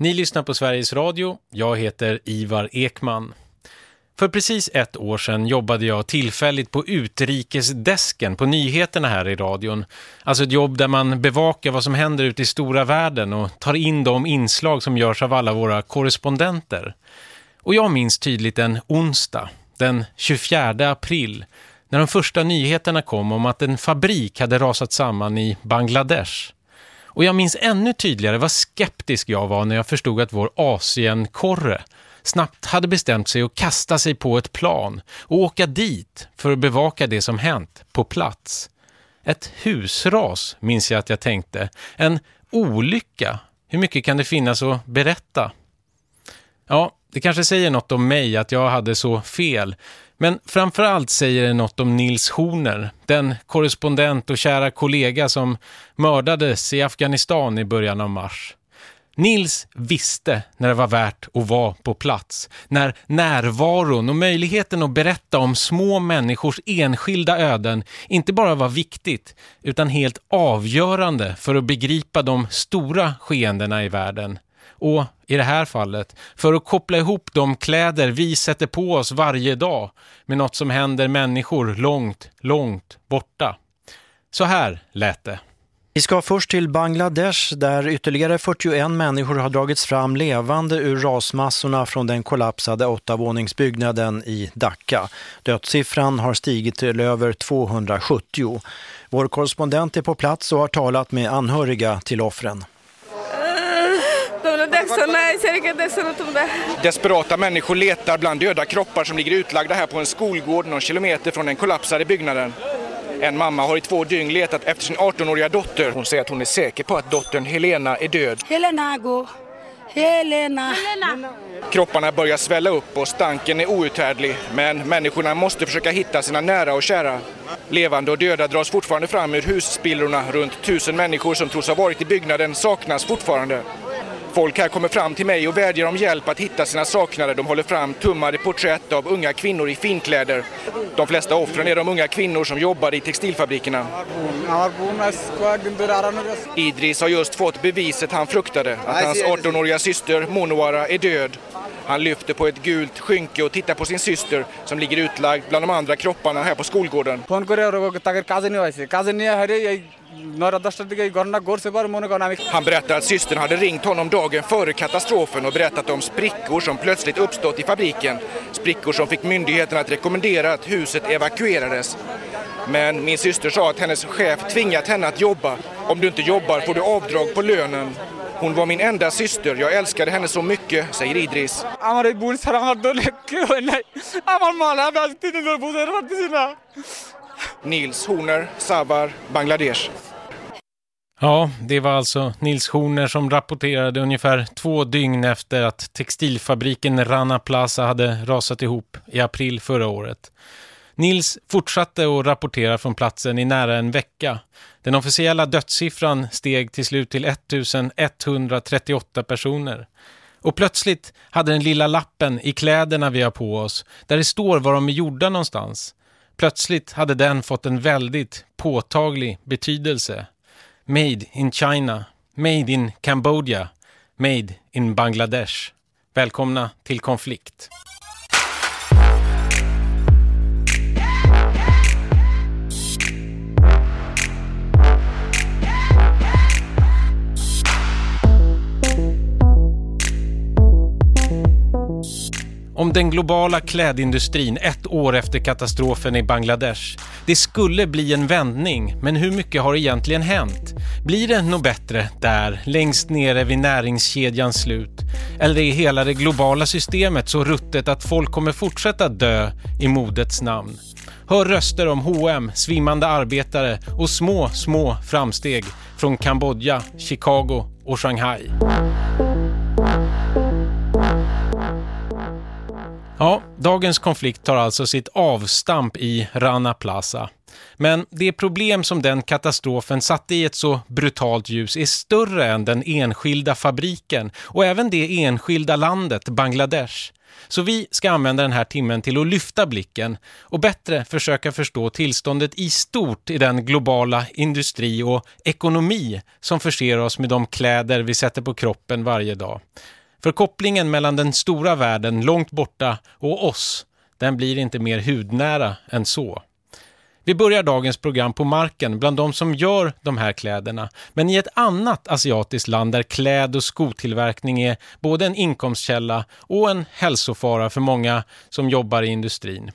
Ni lyssnar på Sveriges Radio. Jag heter Ivar Ekman. För precis ett år sedan jobbade jag tillfälligt på utrikesdesken på nyheterna här i radion. Alltså ett jobb där man bevakar vad som händer ute i stora världen och tar in de inslag som görs av alla våra korrespondenter. Och jag minns tydligt en onsdag, den 24 april, när de första nyheterna kom om att en fabrik hade rasat samman i Bangladesh. Och jag minns ännu tydligare vad skeptisk jag var när jag förstod att vår Asienkorre snabbt hade bestämt sig att kasta sig på ett plan och åka dit för att bevaka det som hänt på plats. Ett husras minns jag att jag tänkte. En olycka. Hur mycket kan det finnas att berätta? Ja, det kanske säger något om mig att jag hade så fel. Men framförallt säger det något om Nils Horner, den korrespondent och kära kollega som mördades i Afghanistan i början av mars. Nils visste när det var värt att vara på plats. När närvaron och möjligheten att berätta om små människors enskilda öden inte bara var viktigt utan helt avgörande för att begripa de stora skeendena i världen. Och i det här fallet, för att koppla ihop de kläder vi sätter på oss varje dag med något som händer människor långt, långt borta. Så här lät det. Vi ska först till Bangladesh där ytterligare 41 människor har dragits fram levande ur rasmassorna från den kollapsade åttavåningsbyggnaden i Dhaka. Dödssiffran har stigit till över 270. Vår korrespondent är på plats och har talat med anhöriga till offren. Desperata människor letar bland döda kroppar som ligger utlagda här på en skolgård någon kilometer från den kollapsade byggnaden. En mamma har i två dygn letat efter sin 18-åriga dotter. Hon säger att hon är säker på att dottern Helena är död. Helena, gå. Helena. Helena. Kropparna börjar svälla upp och stanken är outhärdlig. Men människorna måste försöka hitta sina nära och kära. Levande och döda dras fortfarande fram ur husspillrorna. Runt tusen människor som tros ha varit i byggnaden saknas fortfarande. Folk här kommer fram till mig och vädjar om hjälp att hitta sina saknade. De håller fram tummade porträtt av unga kvinnor i finkläder. De flesta offren är de unga kvinnor som jobbar i textilfabrikerna. Idris har just fått beviset han fruktade, att hans 18-åriga syster Monowara är död. Han lyfter på ett gult skynke och tittar på sin syster som ligger utlagd bland de andra kropparna här på skolgården. Han berättar att systern hade ringt honom dagen före katastrofen och berättat om sprickor som plötsligt uppstått i fabriken. Sprickor som fick myndigheterna att rekommendera att huset evakuerades. Men min syster sa att hennes chef tvingat henne att jobba. Om du inte jobbar får du avdrag på lönen. Hon var min enda syster. Jag älskade henne så mycket, säger Idris. Nils Horner, Savar, Bangladesh. Ja, det var alltså Nils Horner som rapporterade ungefär två dygn efter att textilfabriken Rana Plaza hade rasat ihop i april förra året. Nils fortsatte att rapportera från platsen i nära en vecka. Den officiella dödssiffran steg till slut till 1138 personer. Och plötsligt hade den lilla lappen i kläderna vi har på oss, där det står var de är gjorda någonstans. Plötsligt hade den fått en väldigt påtaglig betydelse. Made in China, Made in Cambodia, Made in Bangladesh. Välkomna till konflikt. Om den globala klädindustrin ett år efter katastrofen i Bangladesh. Det skulle bli en vändning, men hur mycket har egentligen hänt? Blir det nog bättre där, längst nere vid näringskedjans slut? Eller är hela det globala systemet så ruttet att folk kommer fortsätta dö i modets namn? Hör röster om H&M, svimmande arbetare och små, små framsteg från Kambodja, Chicago och Shanghai. Ja, dagens konflikt tar alltså sitt avstamp i Rana Plaza. Men det problem som den katastrofen satte i ett så brutalt ljus är större än den enskilda fabriken och även det enskilda landet Bangladesh. Så vi ska använda den här timmen till att lyfta blicken och bättre försöka förstå tillståndet i stort i den globala industri och ekonomi som förser oss med de kläder vi sätter på kroppen varje dag. För kopplingen mellan den stora världen långt borta och oss, den blir inte mer hudnära än så. Vi börjar dagens program på marken bland de som gör de här kläderna, men i ett annat asiatiskt land där kläd- och skotillverkning är både en inkomstkälla och en hälsofara för många som jobbar i industrin.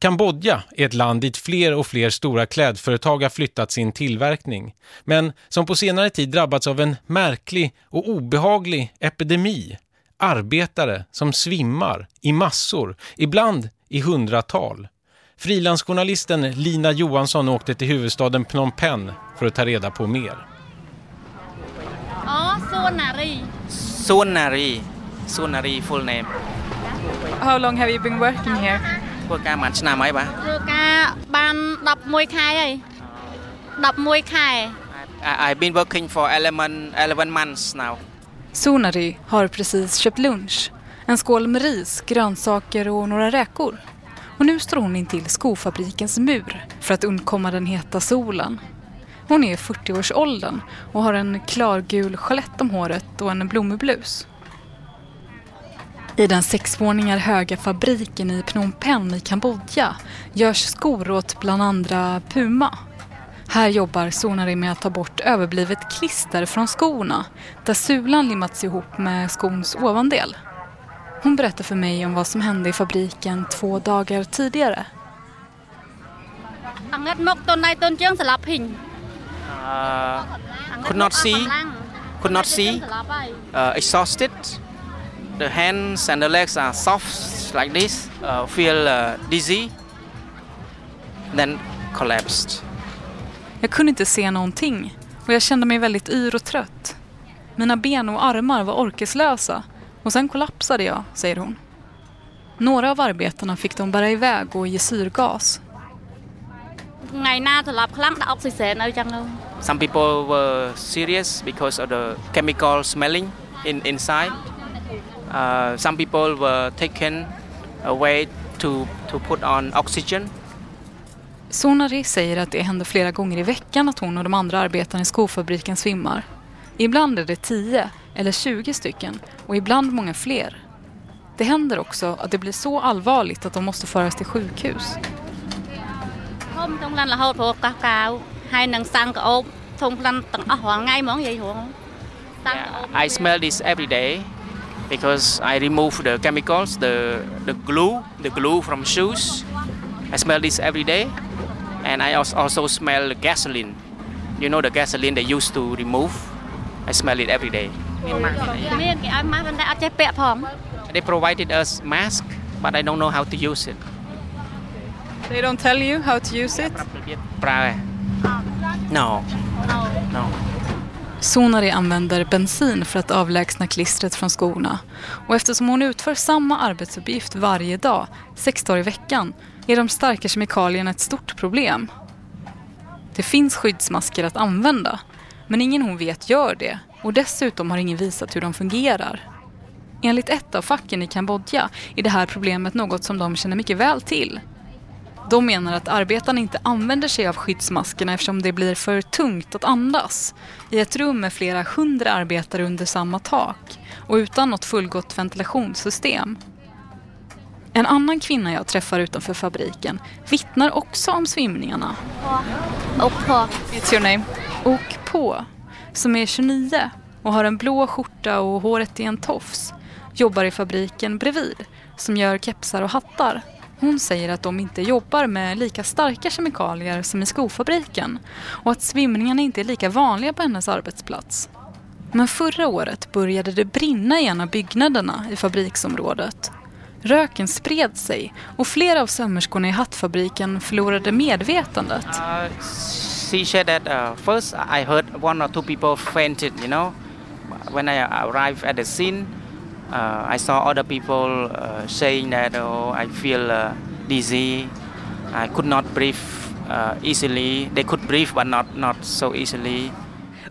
Kambodja är ett land dit fler och fler stora klädföretag har flyttat sin tillverkning, men som på senare tid drabbats av en märklig och obehaglig epidemi. Arbetare som svimmar i massor, ibland i hundratal. Frilansjournalisten Lina Johansson åkte till huvudstaden Phnom Penh för att ta reda på mer. Ja, Sonari. Sonari. Sonari full name. How long have you been working here? ធ្វើការមួយឆ្នាំហើយបាទ ធ្វើការបាន11ខែហើយ11ខែ I, I've been working for 11, 11 months now. Sonari har precis köpt lunch. En skål med ris, grönsaker och några räkor. Och nu står hon intill skofabrikens mur för att undkomma den heta solen. Hon är i 40-årsåldern och har en klargul chalett om håret och en blommig blus. I den sex våningar höga fabriken i Phnom Penh i Kambodja görs skor åt bland andra Puma. Här jobbar Sonari med att ta bort överblivet klister från skorna där sulan limmats ihop med skons ovandel. Hon berättar för mig om vad som hände i fabriken två dagar tidigare. Uh, could not see, could not see, uh, exhausted the hands and the legs are soft like this, uh, feel uh, dizzy, then collapsed. Jag kunde inte se någonting och jag kände mig väldigt yr och trött. Mina ben och armar var orkeslösa och sen kollapsade jag, säger hon. Några av arbetarna fick de bära iväg och ge syrgas. Some people were serious because of the chemical smelling in, inside. Uh, some people were taken away to, to put on oxygen. Sonari säger att det händer flera gånger i veckan att hon och de andra arbetarna i skofabriken svimmar. Ibland är det 10 eller 20 stycken och ibland många fler. Det händer också att det blir så allvarligt att de måste föras till sjukhus. Yeah, I smell this every day because I remove the chemicals, the, the glue, the glue from shoes. I smell this every day. And I also smell the gasoline. You know the gasoline they used to remove? I smell it every day. They provided us mask, but I don't know how to use it. They don't tell you how to use it? No. No. Sonari använder bensin för att avlägsna klistret från skorna. Och eftersom hon utför samma arbetsuppgift varje dag, sex dagar i veckan, är de starka kemikalierna ett stort problem. Det finns skyddsmasker att använda, men ingen hon vet gör det. Och dessutom har ingen visat hur de fungerar. Enligt ett av facken i Kambodja är det här problemet något som de känner mycket väl till. De menar att arbetarna inte använder sig av skyddsmaskerna eftersom det blir för tungt att andas i ett rum med flera hundra arbetare under samma tak och utan något fullgott ventilationssystem. En annan kvinna jag träffar utanför fabriken vittnar också om svimningarna. Och på. It's your name. Och på, som är 29 och har en blå skjorta och håret i en tofs, jobbar i fabriken bredvid som gör kepsar och hattar. Hon säger att de inte jobbar med lika starka kemikalier som i skofabriken och att svimningarna inte är lika vanliga på hennes arbetsplats. Men förra året började det brinna i en av byggnaderna i fabriksområdet. Röken spred sig och flera av sömmerskorna i hattfabriken förlorade medvetandet. Uh, she said that uh, first I heard one or two people fainted, you know. When I arrived at the scene, uh, I saw other people uh, saying that, oh, I feel uh, dizzy, I could not breathe uh, easily. They could breathe but not, not so easily.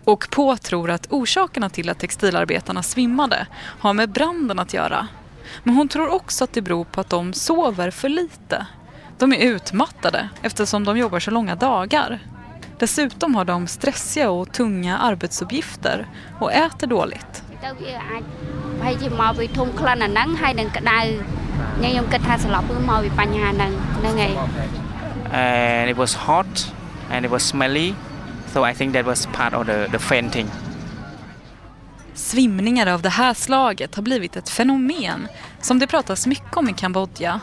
Och På tror att orsakerna till att textilarbetarna svimmade har med branden att göra. Men hon tror också att det beror på att de sover för lite. De är utmattade eftersom de jobbar så långa dagar. Dessutom har de stressiga och tunga arbetsuppgifter och äter dåligt. And it was hot and it was smelly. So I think that was part of the, the fainting. Svimningar av det här slaget har blivit ett fenomen som det pratas mycket om i Kambodja.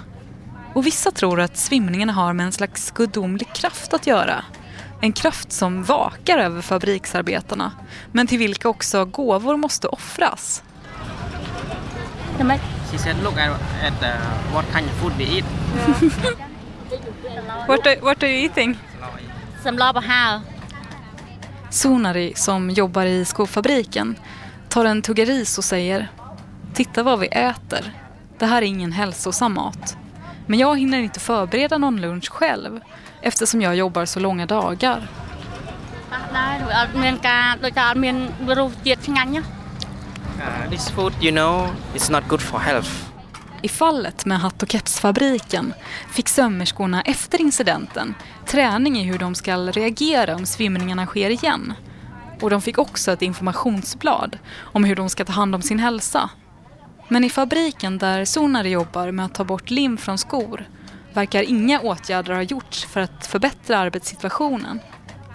Och vissa tror att svimningarna har med en slags gudomlig kraft att göra. En kraft som vakar över fabriksarbetarna, men till vilka också gåvor måste offras. Hon sa, titta på vilken mat what äter. Vad äter we eat. what, are. Sonari, som jobbar i skofabriken, tar en tugga ris och säger Titta vad vi äter. Det här är ingen hälsosam mat. Men jag hinner inte förbereda någon lunch själv eftersom jag jobbar så långa dagar. Uh, this food, you know, is not good for health. I fallet med hatt och kepsfabriken fick sömmerskorna efter incidenten träning i hur de ska reagera om svimningarna sker igen. Och de fick också ett informationsblad om hur de ska ta hand om sin hälsa. Men i fabriken där Sonare jobbar med att ta bort lim från skor verkar inga åtgärder ha gjorts för att förbättra arbetssituationen.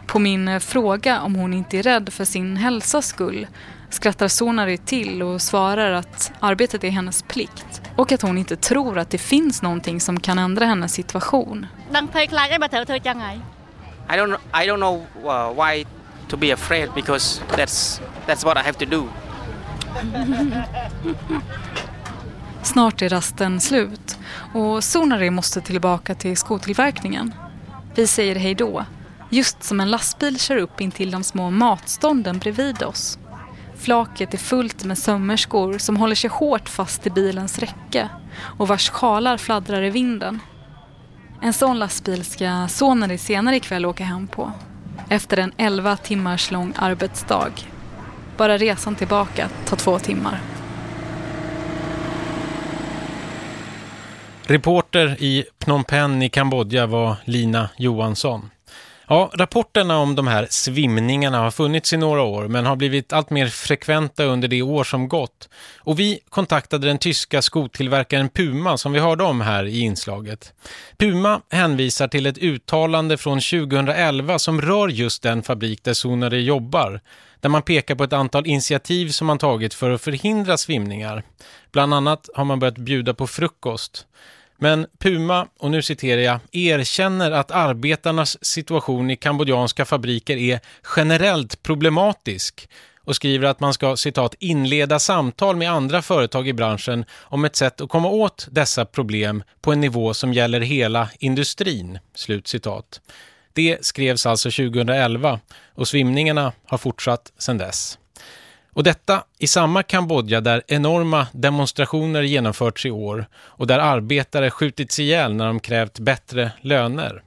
På min eh, fråga om hon inte är rädd för sin hälsas skull skrattar Sonary till och svarar att arbetet är hennes plikt och att hon inte tror att det finns någonting som kan ändra hennes situation. I don't I don't know uh, why to be afraid because that's that's what I have to do. Snart är rasten slut och Sonari måste tillbaka till skotillverkningen. Vi säger hej då, just som en lastbil kör upp in till de små matstånden bredvid oss. Flaket är fullt med sömmerskor som håller sig hårt fast i bilens räcke och vars sjalar fladdrar i vinden. En sån lastbil ska Sonari senare ikväll åka hem på. Efter en 11 timmars lång arbetsdag. Bara resan tillbaka tar två timmar. Reporter i Phnom Penh i Kambodja var Lina Johansson. Ja, rapporterna om de här svimningarna har funnits i några år men har blivit allt mer frekventa under det år som gått. Och vi kontaktade den tyska skotillverkaren Puma som vi hörde om här i inslaget. Puma hänvisar till ett uttalande från 2011 som rör just den fabrik där Sonare jobbar. Där man pekar på ett antal initiativ som man tagit för att förhindra svimningar. Bland annat har man börjat bjuda på frukost. Men Puma, och nu citerar jag, erkänner att arbetarnas situation i kambodjanska fabriker är generellt problematisk och skriver att man ska, citat, inleda samtal med andra företag i branschen om ett sätt att komma åt dessa problem på en nivå som gäller hela industrin, slut citat. Det skrevs alltså 2011 och svimningarna har fortsatt sedan dess. Och detta i samma Kambodja där enorma demonstrationer genomförts i år och där arbetare skjutits ihjäl när de krävt bättre löner.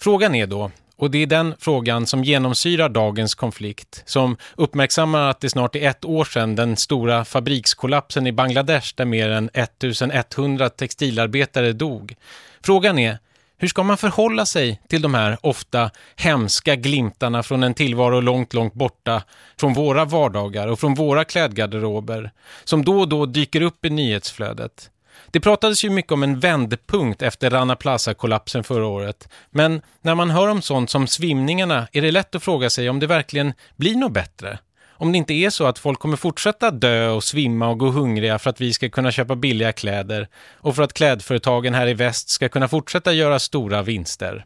Frågan är då, och det är den frågan som genomsyrar dagens konflikt, som uppmärksammar att det snart är ett år sedan den stora fabrikskollapsen i Bangladesh där mer än 1100 textilarbetare dog. Frågan är, hur ska man förhålla sig till de här ofta hemska glimtarna från en tillvaro långt, långt borta från våra vardagar och från våra klädgarderober som då och då dyker upp i nyhetsflödet? Det pratades ju mycket om en vändpunkt efter Rana Plaza-kollapsen förra året. Men när man hör om sånt som svimningarna är det lätt att fråga sig om det verkligen blir något bättre. Om det inte är så att folk kommer fortsätta dö och svimma och gå hungriga för att vi ska kunna köpa billiga kläder och för att klädföretagen här i väst ska kunna fortsätta göra stora vinster.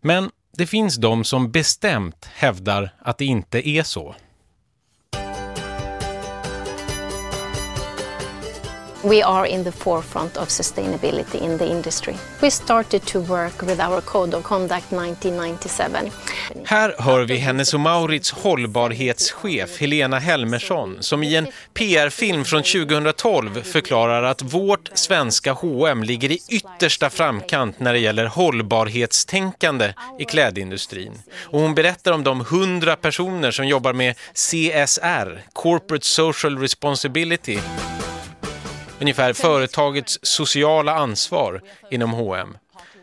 Men det finns de som bestämt hävdar att det inte är så. We are in the forefront of sustainability in the industry. We started to work with our code of conduct 1997. Här hör vi hennes och Maurits hållbarhetschef Helena Helmersson som i en PR-film från 2012 förklarar att vårt svenska H&M ligger i yttersta framkant när det gäller hållbarhetstänkande i klädindustrin. Och hon berättar om de hundra personer som jobbar med CSR, Corporate Social Responsibility, ungefär företagets sociala ansvar inom H&M.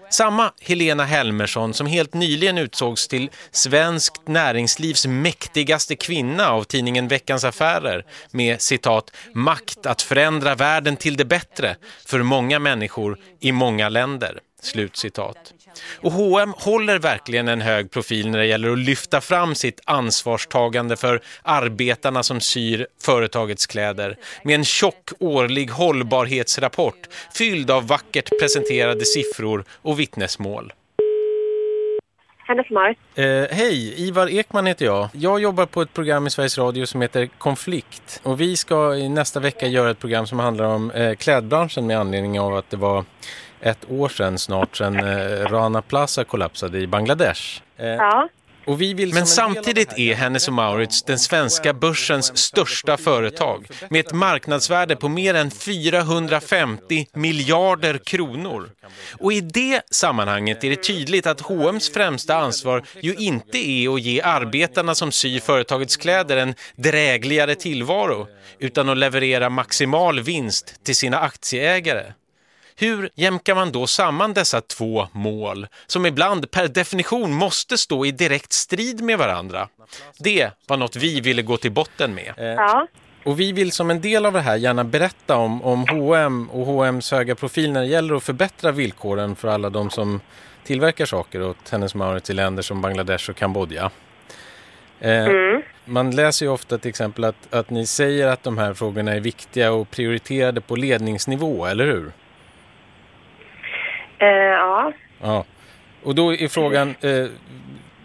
Samma Helena Helmersson som helt nyligen utsågs till svenskt näringslivs mäktigaste kvinna av tidningen Veckans Affärer med citat makt att förändra världen till det bättre för många människor i många länder. Slutcitat. Och H&M håller verkligen en hög profil när det gäller att lyfta fram sitt ansvarstagande för arbetarna som syr företagets kläder med en tjock årlig hållbarhetsrapport fylld av vackert presenterade siffror och vittnesmål. Hennes Mars. Eh, hej, Ivar Ekman heter jag. Jag jobbar på ett program i Sveriges Radio som heter Konflikt. Och vi ska i nästa vecka göra ett program som handlar om eh, klädbranschen med anledning av att det var ett år sedan snart sedan eh, Rana Plaza kollapsade i Bangladesh. Eh, Ja. och vi vill Men samtidigt är Hennes och Mauritz den svenska börsens största företag med ett marknadsvärde på mer än 450 miljarder kronor. Och i det sammanhanget är det tydligt att H&M's främsta ansvar ju inte är att ge arbetarna som syr företagets kläder en drägligare tillvaro utan att leverera maximal vinst till sina aktieägare. Hur jämkar man då samman dessa två mål som ibland per definition måste stå i direkt strid med varandra? Det var något vi ville gå till botten med. Ja. Och vi vill som en del av det här gärna berätta om, om H&M och H&M's höga profil när det gäller att förbättra villkoren för alla de som tillverkar saker åt Hennes i länder som Bangladesh och Kambodja. Eh, Man läser ju ofta till exempel att, att ni säger att de här frågorna är viktiga och prioriterade på ledningsnivå, eller hur? Eh, ja. Ja. Och då är frågan, eh,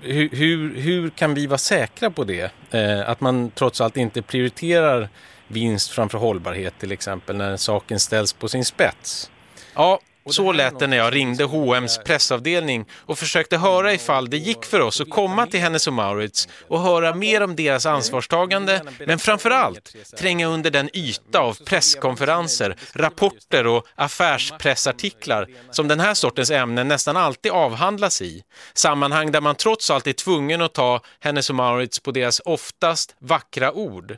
hur, hur, hur kan vi vara säkra på det? Eh, att man trots allt inte prioriterar vinst framför hållbarhet till exempel när saken ställs på sin spets. Ja, så lät det när jag ringde H&M's pressavdelning och försökte höra ifall det gick för oss att komma till Hennes och Mauritz och höra mer om deras ansvarstagande, men framförallt tränga under den yta av presskonferenser, rapporter och affärspressartiklar som den här sortens ämnen nästan alltid avhandlas i. Sammanhang där man trots allt är tvungen att ta Hennes och Mauritz på deras oftast vackra ord.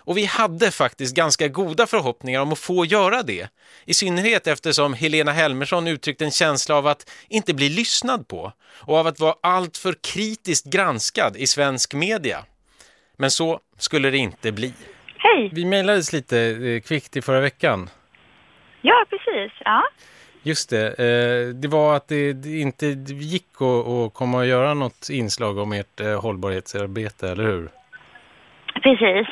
Och vi hade faktiskt ganska goda förhoppningar om att få göra det. I synnerhet eftersom Helena Helmersson uttryckte en känsla av att inte bli lyssnad på och av att vara alltför kritiskt granskad i svensk media. Men så skulle det inte bli. Hej! Vi mejlades lite eh, kvickt i förra veckan. Ja, precis. Ja. Just det, eh, det var att det, inte gick att, att komma och göra något inslag om ert eh, hållbarhetsarbete, eller hur? Precis.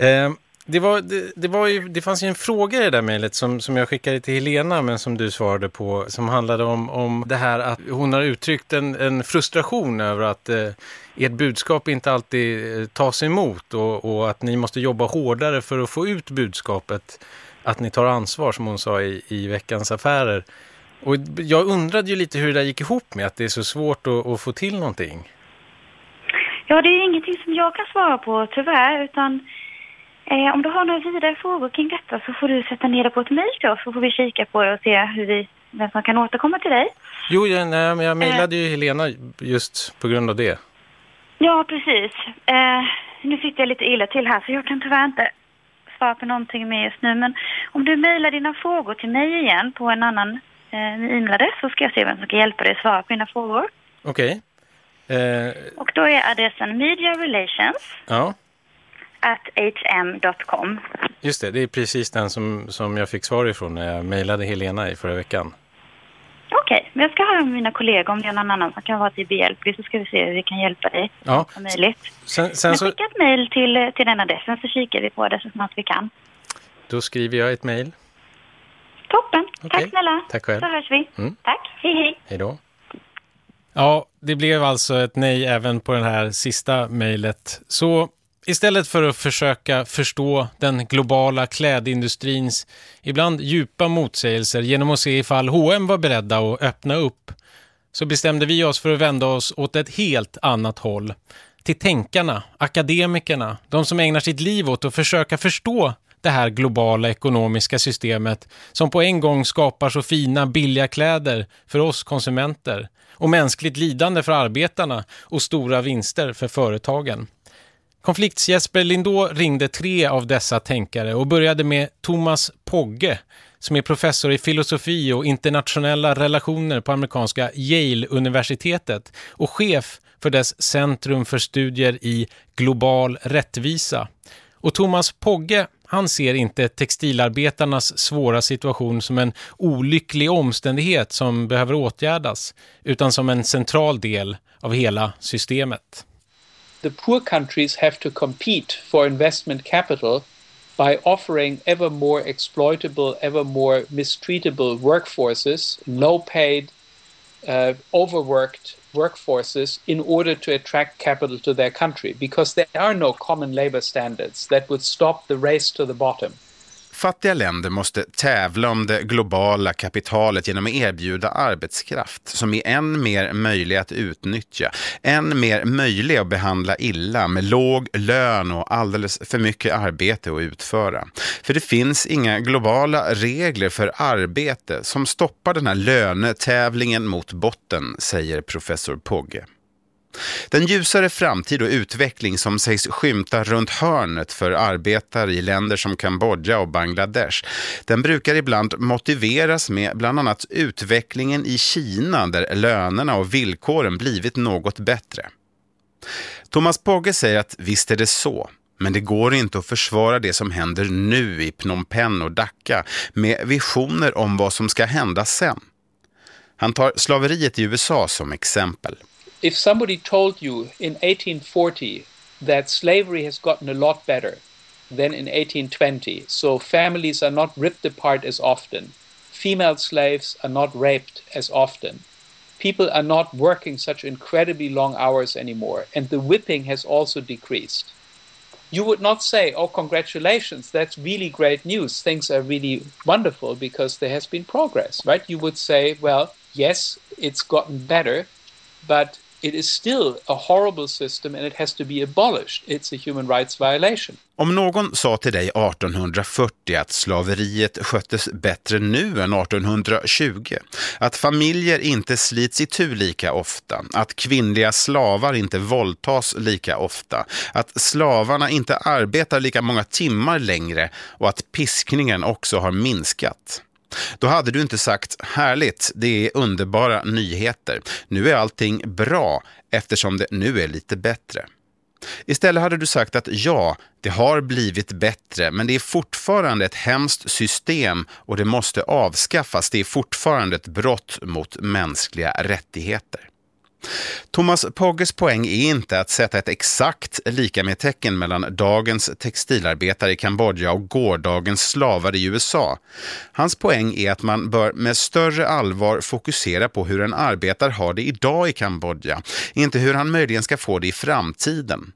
Eh, det, var, det, det, var ju, det fanns ju en fråga i det där mejlet som, som jag skickade till Helena men som du svarade på som handlade om, om det här att hon har uttryckt en, en frustration över att eh, ert budskap inte alltid eh, tas emot och, och att ni måste jobba hårdare för att få ut budskapet att ni tar ansvar som hon sa i, i veckans affärer. Och jag undrade ju lite hur det där gick ihop med att det är så svårt att, att få till någonting. Ja, det är ingenting som jag kan svara på tyvärr, utan eh, om du har några vidare frågor kring detta så får du sätta ner det på ett mejl till oss så får vi kika på det och se hur vi, vem som kan återkomma till dig. Jo, jag, nej, men jag mejlade ju Helena just på grund av det. Ja, precis. Eh, nu sitter jag lite illa till här så jag kan tyvärr inte svara på någonting mer just nu. Men om du mejlar dina frågor till mig igen på en annan eh, e-mailadress så ska jag se vem som kan hjälpa dig att svara på dina frågor. Okej. Eh, Och då är adressen mediarelations ja, at hm.com. just det. Det är precis den som, som jag fick svar ifrån när jag mejlade Helena i förra veckan. Okej, men jag ska höra med mina kollegor om det är någon annan som kan vara till behjälplig så ska vi se hur vi kan hjälpa dig Ja, om möjligt. sen, sen Men så, skicka ett mejl till, till den adressen så kikar vi på det så snart vi kan. då skriver jag ett mejl. Toppen, Okej. tack snälla. Tack själv. Så hörs vi. Mm. Tack, hej hej. Hej då. Ja, det blev alltså ett nej även på det här sista mejlet. Så Istället för att försöka förstå den globala klädindustrins ibland djupa motsägelser genom att se ifall H&M var beredda att öppna upp så bestämde vi oss för att vända oss åt ett helt annat håll. Till tänkarna, akademikerna, de som ägnar sitt liv åt att försöka förstå det här globala ekonomiska systemet som på en gång skapar så fina, billiga kläder för oss konsumenter och mänskligt lidande för arbetarna och stora vinster för företagen. Konflikts-Jesper Lindå ringde tre av dessa tänkare och började med Thomas Pogge som är professor i filosofi och internationella relationer på amerikanska Yale-universitetet och chef för dess Centrum för studier i global rättvisa. Och Thomas Pogge, han ser inte textilarbetarnas svåra situation som en olycklig omständighet som behöver åtgärdas, utan som en central del av hela systemet. The poor countries have to compete for investment capital by offering ever more exploitable, ever more mistreatable workforces, low paid, uh, overworked workforces in order to attract capital to their country because there are no common labor standards that would stop the race to the bottom. Fattiga länder måste tävla om det globala kapitalet genom att erbjuda arbetskraft som är än mer möjlig att utnyttja, än mer möjlig att behandla illa med låg lön och alldeles för mycket arbete att utföra. För det finns inga globala regler för arbete som stoppar den här lönetävlingen mot botten, säger professor Pogge. Den ljusare framtid och utveckling som sägs skymta runt hörnet för arbetare i länder som Kambodja och Bangladesh, den brukar ibland motiveras med bland annat utvecklingen i Kina där lönerna och villkoren blivit något bättre. Thomas Pogge säger att visst är det så, men det går inte att försvara det som händer nu i Phnom Penh och Dhaka med visioner om vad som ska hända sen. Han tar slaveriet i USA som exempel. If somebody told you in 1840 that slavery has gotten a lot better than in 1820, so families are not ripped apart as often, female slaves are not raped as often, people are not working such incredibly long hours anymore, and the whipping has also decreased. You would not say, Oh, congratulations, that's really great news. Things are really wonderful because there has been progress, right? You would say, Well, yes, it's gotten better, but it is still a horrible system and it has to be abolished. It's a human rights violation. Om någon sa till dig 1840 att slaveriet sköttes bättre nu än 1820, att familjer inte slits i tur lika ofta, att kvinnliga slavar inte våldtas lika ofta, att slavarna inte arbetar lika många timmar längre och att piskningen också har minskat. Då hade du inte sagt härligt, det är underbara nyheter. Nu är allting bra eftersom det nu är lite bättre. Istället hade du sagt att ja, det har blivit bättre, men det är fortfarande ett hemskt system och det måste avskaffas. Det är fortfarande ett brott mot mänskliga rättigheter. Thomas Pogges poäng är inte att sätta ett exakt lika med tecken mellan dagens textilarbetare i Kambodja och gårdagens slavar i USA. Hans poäng är att man bör med större allvar fokusera på hur en arbetare har det idag i Kambodja, inte hur han möjligen ska få det i framtiden.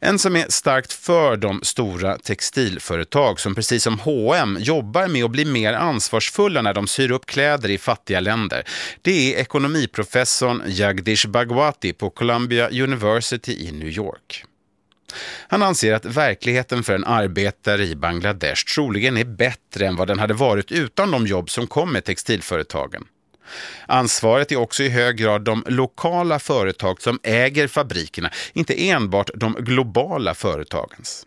En som är starkt för de stora textilföretag som precis som H&M jobbar med att bli mer ansvarsfulla när de syr upp kläder i fattiga länder. Det är ekonomiprofessorn Jagdish Bhagwati på Columbia University i New York. Han anser att verkligheten för en arbetare i Bangladesh troligen är bättre än vad den hade varit utan de jobb som kom med textilföretagen. Ansvaret är också i hög grad de lokala företag som äger fabrikerna, inte enbart de globala företagens.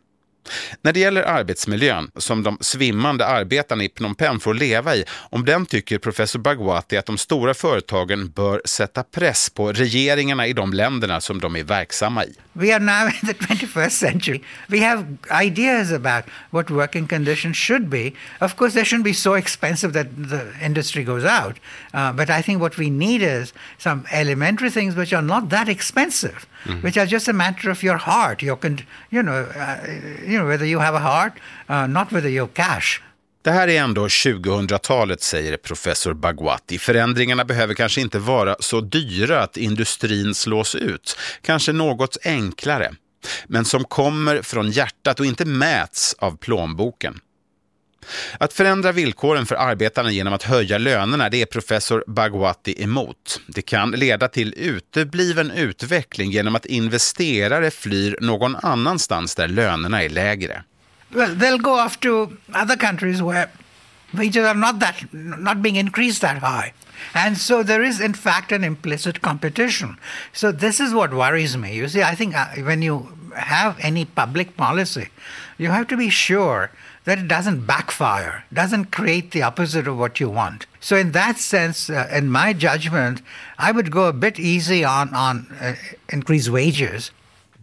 När det gäller arbetsmiljön, som de svimmande arbetarna i Phnom Penh får leva i, om den tycker professor Bagwati att de stora företagen bör sätta press på regeringarna i de länderna som de är verksamma i. We are now in the 21st century. We have ideas about what working conditions should be. Of course, they shouldn't be so expensive that the industry goes out. Uh, but I think what we need is some elementary things which are not that expensive, mm. which are just a matter of your heart. Your, you know, uh, you know, whether you have a heart, uh, not whether you have cash. Det här är ändå 2000-talet, säger professor Bagwati. Förändringarna behöver kanske inte vara så dyra att industrin slås ut. Kanske något enklare. men som kommer från hjärtat och inte mäts av plånboken. Att förändra villkoren för arbetarna genom att höja lönerna det är professor Bagwati emot. Det kan leda till utebliven utveckling genom att investerare flyr någon annanstans där lönerna är lägre. Well, they'll go off to other countries where wages are not that not being increased that high. And so there is, in fact, an implicit competition. So this is what worries me. You see, I think uh, when you have any public policy, you have to be sure that it doesn't backfire, doesn't create the opposite of what you want. So, in that sense, uh, in my judgment, I would go a bit easy on, on uh, increased wages.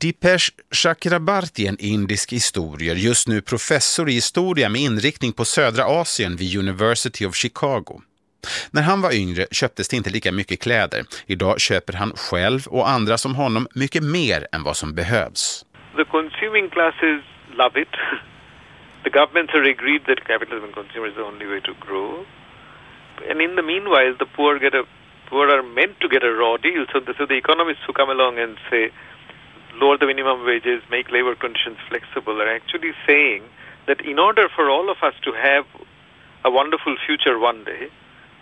Dipesh Chakrabarti är en indisk historier, just nu professor i historia med inriktning på södra Asien vid University of Chicago. När han var yngre köptes det inte lika mycket kläder. Idag köper han själv och andra som honom mycket mer än vad som behövs. The consuming classes love it. The governments have agreed that capitalism and consumer is the only way to grow. And in the meanwhile, the poor get a poor are meant to get a raw deal. So the, so the economists who come along and say lower the minimum wages, make labor conditions flexible, are actually saying that in order for all of us to have a wonderful future one day,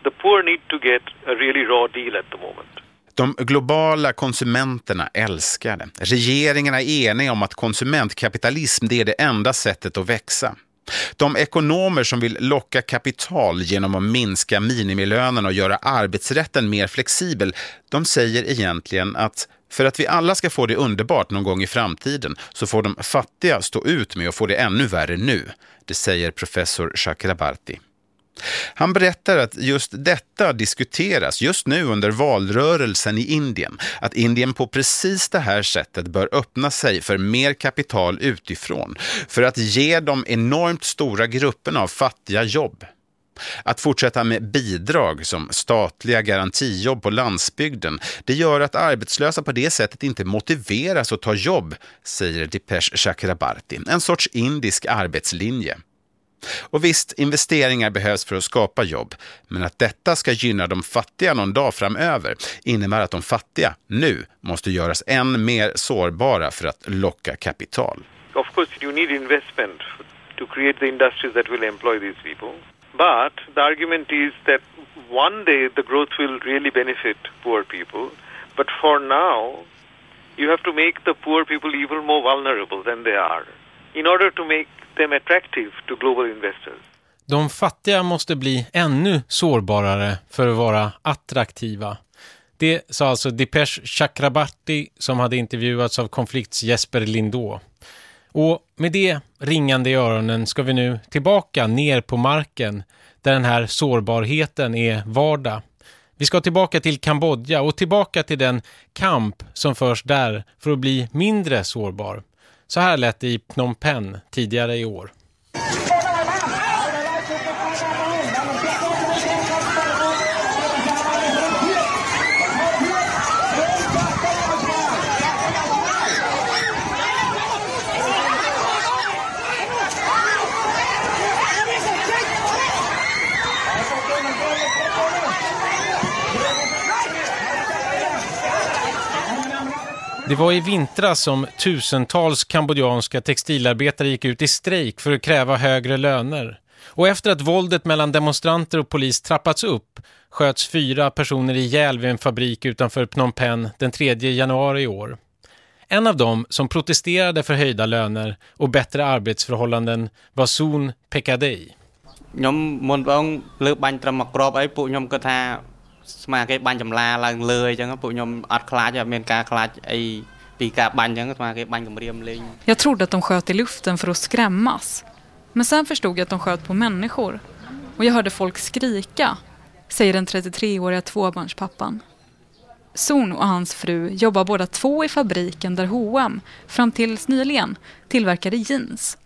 the poor need to get a really raw deal at the moment. De globala konsumenterna älskar det. Regeringarna är eniga om att konsumentkapitalism det är det enda sättet att växa. De ekonomer som vill locka kapital genom att minska minimilönen och göra arbetsrätten mer flexibel, de säger egentligen att för att vi alla ska få det underbart någon gång i framtiden så får de fattiga stå ut med att få det ännu värre nu. Det säger professor Chakrabarti. Han berättar att just detta diskuteras just nu under valrörelsen i Indien. Att Indien på precis det här sättet bör öppna sig för mer kapital utifrån för att ge de enormt stora grupperna av fattiga jobb. Att fortsätta med bidrag som statliga garantijobb på landsbygden, det gör att arbetslösa på det sättet inte motiveras att ta jobb, säger Dipesh Chakrabarti, en sorts indisk arbetslinje. Och visst, investeringar behövs för att skapa jobb, men att detta ska gynna de fattiga någon dag framöver innebär att de fattiga nu måste göras än mer sårbara för att locka kapital. Of course, you need investment to create the industries that will employ these people. But the argument is that one day the growth will really benefit poor people. But for now, you have to make the poor people even more vulnerable than they are in order to make them attractive to global investors. De fattiga måste bli ännu sårbarare för att vara attraktiva. Det sa alltså Dipesh Chakrabarti som hade intervjuats av konflikts Jesper Lindå. Och med det ringande i öronen ska vi nu tillbaka ner på marken där den här sårbarheten är vardag. Vi ska tillbaka till Kambodja och tillbaka till den kamp som förs där för att bli mindre sårbar. Så här lät det i Phnom Penh tidigare i år. Det var i vintras som tusentals kambodjanska textilarbetare gick ut i strejk för att kräva högre löner. Och efter att våldet mellan demonstranter och polis trappats upp sköts fyra personer ihjäl vid en fabrik utanför Phnom Penh den 3 januari i år. En av dem som protesterade för höjda löner och bättre arbetsförhållanden var Sun Pekadei. ខ្ញុំមុនបងលើបាញ់ត្រឹមមកក្របអីពួកខ្ញុំគាត់ថាស្មាគេបាញ់ចម្លាឡើងលើអញ្ចឹងពួកខ្ញុំអត់ខ្លាចអត់មានការខ្លាចអីពីការបាញ់អញ្ចឹងស្មាគេបាញ់គម្រាមលេង Jag trodde att de sköt i luften för att skrämmas. Men sen förstod jag att de sköt på människor. Och jag hörde folk skrika, säger den 33-åriga tvåbarnspappan. Son och hans fru jobbar båda två i fabriken där H&M fram tills nyligen tillverkade jeans.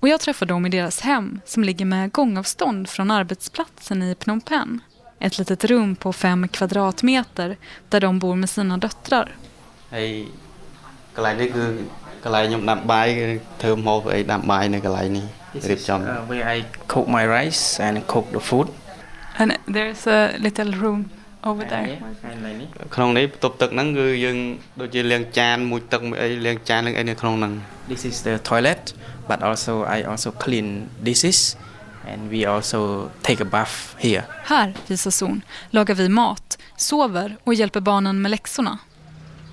Och jag träffade dem i deras hem som ligger med gångavstånd från arbetsplatsen i Phnom Penh. Ett litet rum på fem kvadratmeter där de bor med sina döttrar. ហើយកន្លែងនេះគឺកន្លែងខ្ញុំដាំបាយគឺធ្វើម៉ូបអីដាំបាយនៅកន្លែងនេះរៀបចំ where I cook my rice and cook the food And there's a little room over there. ក្នុងនេះបន្ទប់ទឹកហ្នឹងគឺយើងដូចជាលាងចានមួយទឹកមួយអីលាងចានលាងអីនៅក្នុងហ្នឹង This is the toilet, but also I also clean dishes and we also take a bath here. Här, visar Zon, lagar vi mat, sover och hjälper barnen med läxorna.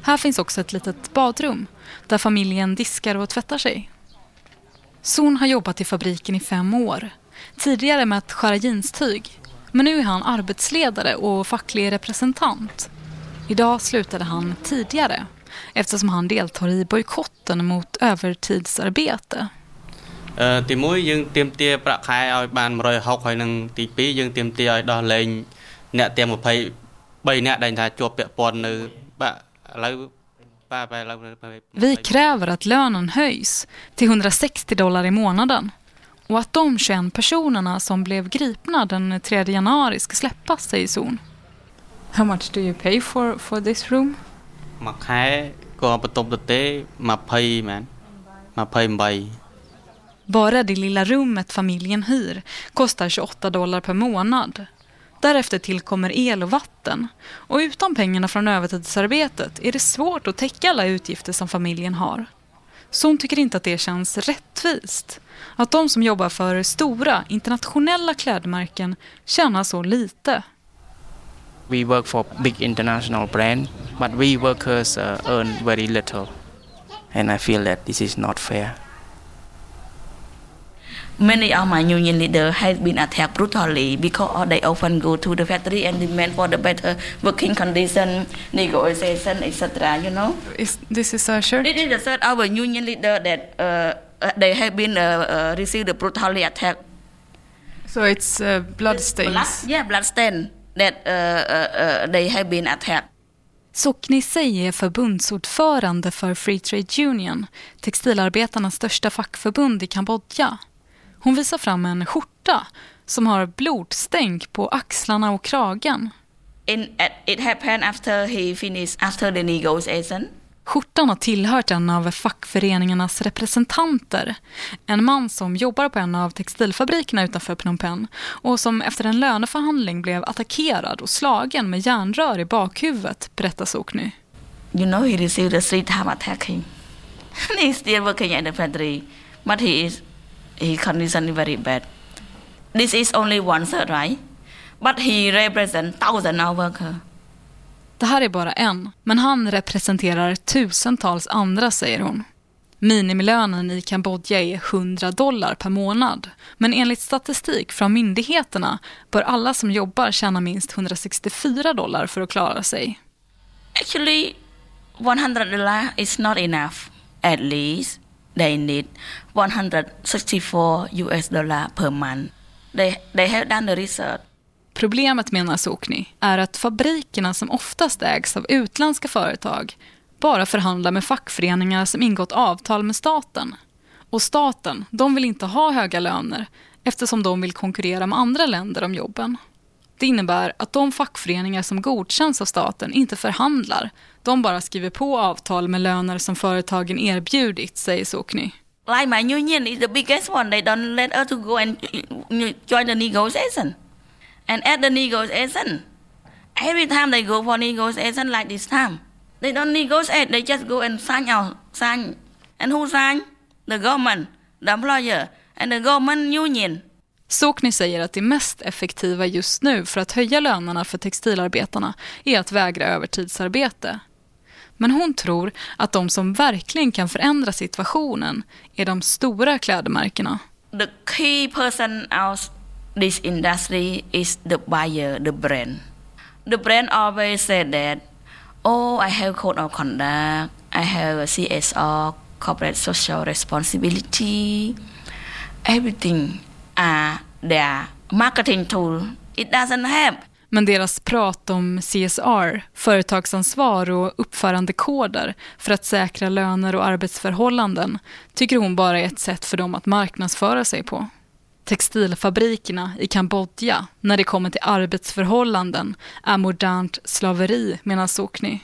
Här finns också ett litet badrum där familjen diskar och tvättar sig. Zon har jobbat i fabriken i fem år. Tidigare med att skära jeanstyg. Men nu är han arbetsledare och facklig representant. Idag slutade han tidigare eftersom han deltar i bojkotten mot övertidsarbete. អឺទី1យើងទៀមទាប្រាក់ខែឲ្យបាន160ហើយនឹងទី2យើងទៀមទាឲ្យដោះលែងអ្នកទាំង23អ្នកដែលថាជាប់ពាក់ព័ន្ធនៅបាទឥឡូវ Vi kräver att lönen höjs till 160 dollar i månaden och att de 21 personerna som blev gripna den 3 januari ska släppas, säger Zon. How much do you pay for, for this room? មួយខែក៏បន្ទប់ទទេ20មែន28 bara det lilla rummet familjen hyr kostar 28 dollar per månad. Därefter tillkommer el och vatten. Och utan pengarna från övertidsarbetet är det svårt att täcka alla utgifter som familjen har. Så hon tycker inte att det känns rättvist. Att de som jobbar för stora internationella klädmärken tjänar så lite. We work for big international brand, but we workers uh, earn very little. And I feel that this is not fair. Many of my union leaders have been attacked brutally because they often go to the factory and demand for the better working condition, negotiation, etc. You know. Is this is a shirt? This is the shirt of a union leader that uh, they have been uh, uh, received the brutally attack. So it's uh, blood stains. Blood, yeah, blood stain that uh, uh, they have been attacked. Sokni Sey är förbundsordförande för Free Trade Union, textilarbetarnas största fackförbund i Kambodja. Hon visar fram en skjorta som har blodstänk på axlarna och kragen. In, it happened after he finished after the negotiation. Skjortan har tillhört en av fackföreningarnas representanter. En man som jobbar på en av textilfabrikerna utanför Phnom Penh och som efter en löneförhandling blev attackerad och slagen med järnrör i bakhuvudet, berättar Sokny. You know he received a three time attacking. He's still working at the factory, but he is his condition is very bad. This is only one third, right? But he represents thousands of workers. Det här är bara en, men han representerar tusentals andra, säger hon. Minimilönen i Kambodja är 100 dollar per månad. Men enligt statistik från myndigheterna bör alla som jobbar tjäna minst 164 dollar för att klara sig. Actually, 100 dollar is not enough. At least they need 164 US dollar per month. They, they have done the research. Problemet, menar Sokni, är att fabrikerna som oftast ägs av utländska företag bara förhandlar med fackföreningar som ingått avtal med staten. Och staten, de vill inte ha höga löner eftersom de vill konkurrera med andra länder om jobben. Det innebär att de fackföreningar som godkänns av staten inte förhandlar. De bara skriver på avtal med löner som företagen erbjudit, säger Sokny. Like my union is the biggest one. They don't let us to go and join the negotiation. And at the negotiation, every time they go for negotiation like this time, they don't negotiate. They just go and sign out, sign. And who sign? The government, the employer, and the government union. Sokni säger att det mest effektiva just nu för att höja lönerna för textilarbetarna är att vägra övertidsarbete. Men hon tror att de som verkligen kan förändra situationen är de stora klädmärkena. The key person out this industry is the buyer, the brand. The brand always said that, oh, I have code of conduct, I have a CSR, corporate social responsibility, everything are their marketing tool. It doesn't have. Men deras prat om CSR, företagsansvar och uppförandekoder för att säkra löner och arbetsförhållanden tycker hon bara är ett sätt för dem att marknadsföra sig på. Textilfabrikerna i Kambodja, när det kommer till arbetsförhållanden, är modernt slaveri, menar Sokni.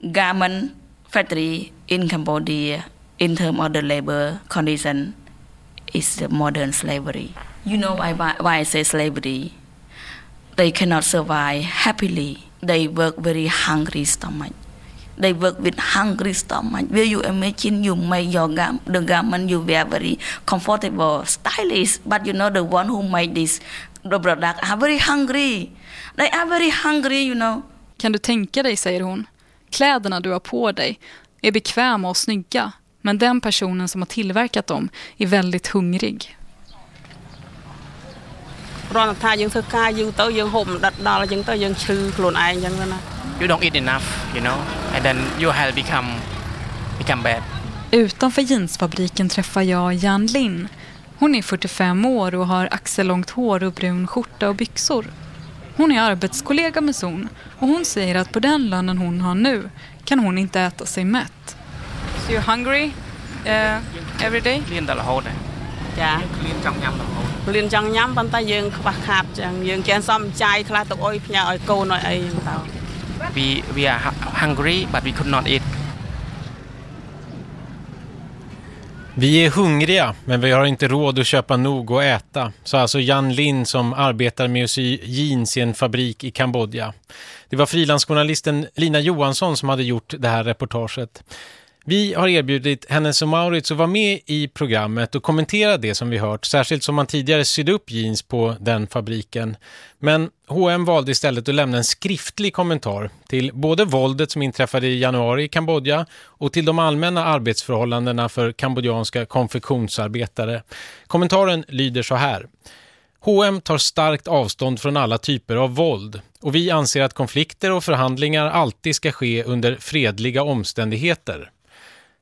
Garment factory in Cambodia, in terms of the labor condition, is the modern slavery. You know why, why I say slavery? they cannot survive happily. They work very hungry stomach. They work with hungry stomach. Will you imagine you make your the garment you wear very comfortable, stylish, but you know the one who made this the product are very hungry. They are very hungry, you know. Kan du tänka dig, säger hon. Kläderna du har på dig är bekväma och snygga, Men den personen som har tillverkat dem är väldigt hungrig. You don't eat enough, you know, and then your health become, become bad. Utanför jeansfabriken träffar jag Jan Lin. Hon är 45 år och har axellångt hår och brun skjorta och byxor. Hon är arbetskollega med Son och hon säger att på den lönen hon har nu kan hon inte äta sig mätt So you're hungry uh, every day? គ្លៀនតែរហូតដែរ ចា គ្លៀនចង់ញ៉ាំរហូត លៀនចង់ញ៉ាំប៉ុន្តែយើងខ្វះខាតចឹងយើងចេះសំចាយខ្លះទៅអុយផ្ញើឲ្យកូនឲ្យអីចឹងទៅ we we are hu- hungry but we could not eat Vi är hungriga, men vi har inte råd att köpa nog och äta, sa alltså Jan Lin som arbetar med att sy jeans i en fabrik i Kambodja. Det var frilansjournalisten Lina Johansson som hade gjort det här reportaget. Vi har erbjudit Hennes och Maurits att vara med i programmet och kommentera det som vi hört, särskilt som man tidigare sydde upp jeans på den fabriken. Men H&M valde istället att lämna en skriftlig kommentar till både våldet som inträffade i januari i Kambodja och till de allmänna arbetsförhållandena för kambodjanska konfektionsarbetare. Kommentaren lyder så här. H&M tar starkt avstånd från alla typer av våld och vi anser att konflikter och förhandlingar alltid ska ske under fredliga omständigheter.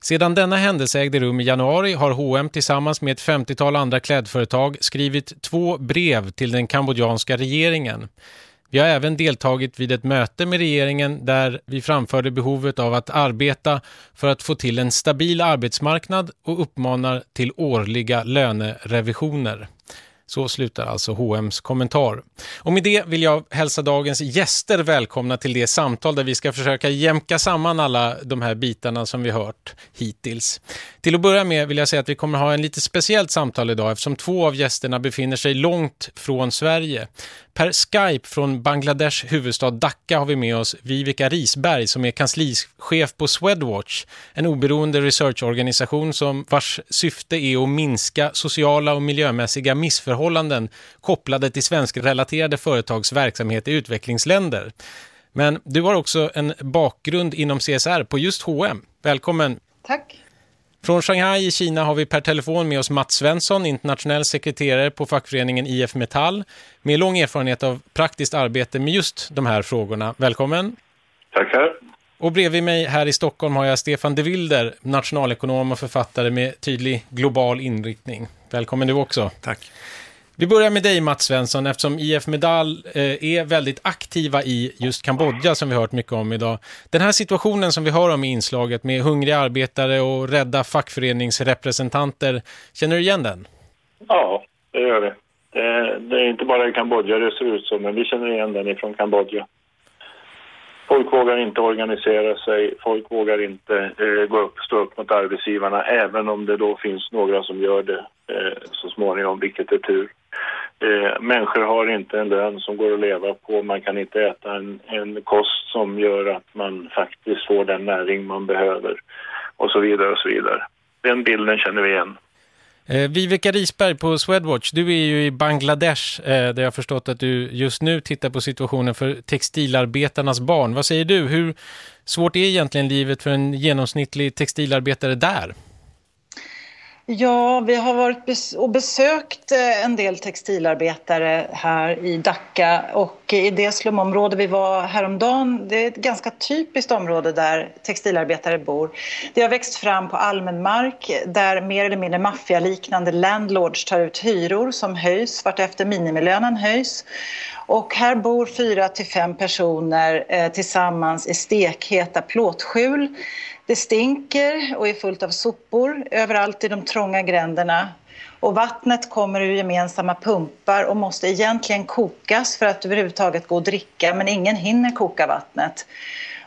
Sedan denna händelse ägde rum i januari har H&M tillsammans med ett 50-tal andra klädföretag skrivit två brev till den kambodjanska regeringen. Vi har även deltagit vid ett möte med regeringen där vi framförde behovet av att arbeta för att få till en stabil arbetsmarknad och uppmanar till årliga lönerevisioner. Så slutar alltså H&M's kommentar. Och med det vill jag hälsa dagens gäster välkomna till det samtal där vi ska försöka jämka samman alla de här bitarna som vi hört hittills. Till att börja med vill jag säga att vi kommer ha en lite speciellt samtal idag eftersom två av gästerna befinner sig långt från Sverige. Per Skype från Bangladesh huvudstad Dhaka har vi med oss Viveka Risberg som är kanslichef på Swedwatch, en oberoende researchorganisation som vars syfte är att minska sociala och miljömässiga missförhållanden kopplade till svenskrelaterade företags verksamhet i utvecklingsländer. Men du har också en bakgrund inom CSR på just H&M. Välkommen! Tack! Från Shanghai i Kina har vi per telefon med oss Mats Svensson, internationell sekreterare på fackföreningen IF Metall, med lång erfarenhet av praktiskt arbete med just de här frågorna. Välkommen! Tackar! Och bredvid mig här i Stockholm har jag Stefan de Wilder, nationalekonom och författare med tydlig global inriktning. Välkommen du också! Tack! Vi börjar med dig Mats Svensson eftersom IF Medal eh, är väldigt aktiva i just Kambodja som vi hört mycket om idag. Den här situationen som vi hör om i inslaget med hungriga arbetare och rädda fackföreningsrepresentanter, känner du igen den? Ja, det gör vi. Det, det är inte bara i Kambodja det ser ut så, men vi känner igen den ifrån Kambodja. Folk vågar inte organisera sig, folk vågar inte eh, gå upp, stå upp mot arbetsgivarna, även om det då finns några som gör det eh, så småningom, vilket är tur. Eh, människor har inte en lön som går att leva på, man kan inte äta en, en kost som gör att man faktiskt får den näring man behöver och så vidare och så vidare. Den bilden känner vi igen. Eh, Viveka Risberg på Swedwatch, du är ju i Bangladesh eh, där jag har förstått att du just nu tittar på situationen för textilarbetarnas barn. Vad säger du? Hur svårt är egentligen livet för en genomsnittlig textilarbetare där? Ja, vi har varit och besökt eh, en del textilarbetare här i Dacka och i det slumområde vi var häromdagen, det är ett ganska typiskt område där textilarbetare bor. Det har växt fram på allmän mark där mer eller mindre maffialiknande landlords tar ut hyror som höjs vartefter minimilönen höjs. Och här bor fyra till fem personer eh, tillsammans i stekheta plåtskjul. Det stinker och är fullt av sopor överallt i de trånga gränderna. Och vattnet kommer ur gemensamma pumpar och måste egentligen kokas för att överhuvudtaget gå att dricka, men ingen hinner koka vattnet.